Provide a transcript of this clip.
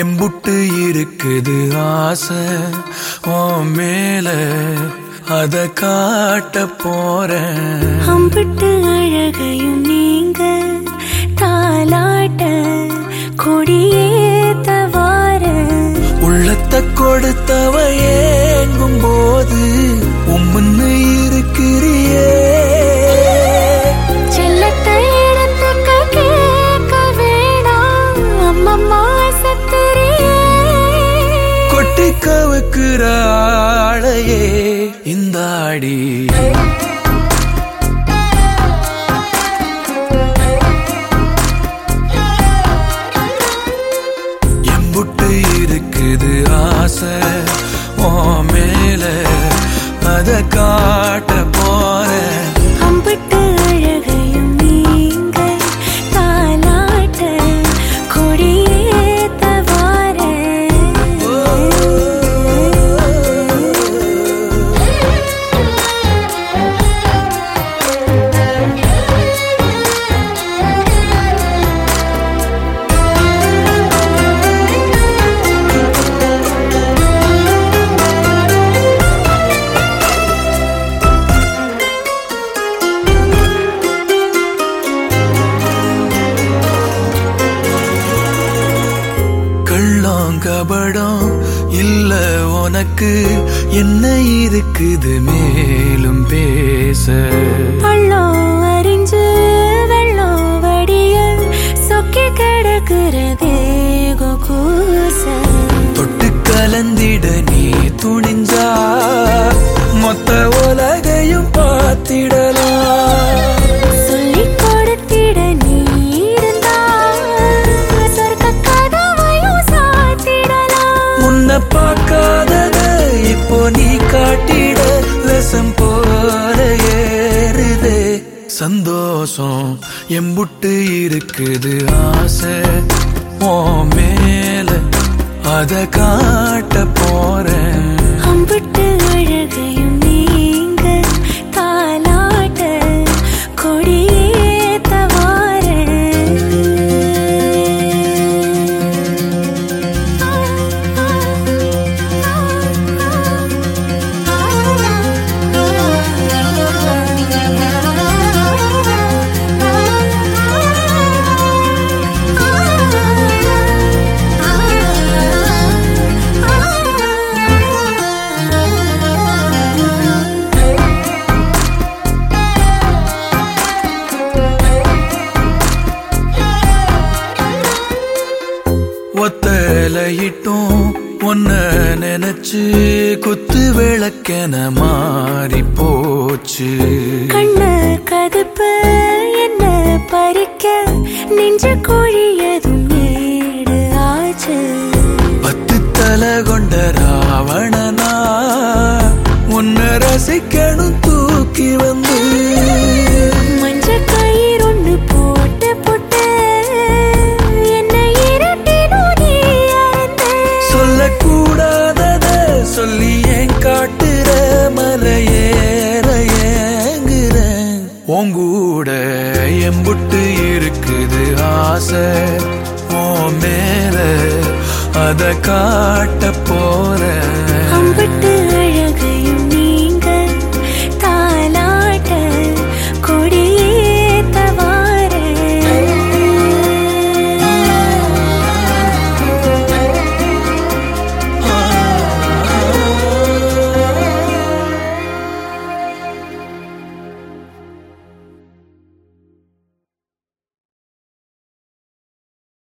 எம்புட்டு இருக்குது ஆசை ஓ மேல அத காட்ட போறேன். அம்பிட்டு அழகைய உள்ளத்தை கொடுத்தவ ஏங்கும் போது உம்முன்னு இருக்கிறியே. செல்லத்தை இடத்துக்க கேட்க வேணாம். அம்மம்மா சத்துரியே. கொட்டி கவுக்குற ஆளையே இந்த ஆடி. காட்ட கபடம் இல்ல உனக்கு என்ன இருக்குது? மேலும் பேச. பள்ளம் அறிஞ்சு வெள்ளம் வடிய சொக்கி கிடக்கிறதே தொட்டு கலந்திட நீ துணிஞ்சா சந்தோஷம் எம்புட்டு இருக்குது ஆசை. ஓ மேல அத காட்ட போறேன். ஒத்தலையிட்டும் ஒன்ன நினைச்சு குத்து விளக்கென மாறி போச்சு. கண்ண கதுப்பு என்ன பறிக்க? நெஞ்ச கோழியதும் ஏடு ஆச்சு. பத்து தலை கொண்ட ராவணனா உன்னை ரசிக்கணும் தூக்கி வந்து சொல்லி ஏன் காட்டுற? மலையேற ஏங்குறேன் உங்கூட எம்புட்டு இருக்குது ஆசை. ஓ மேல அத காட்ட போறேன்.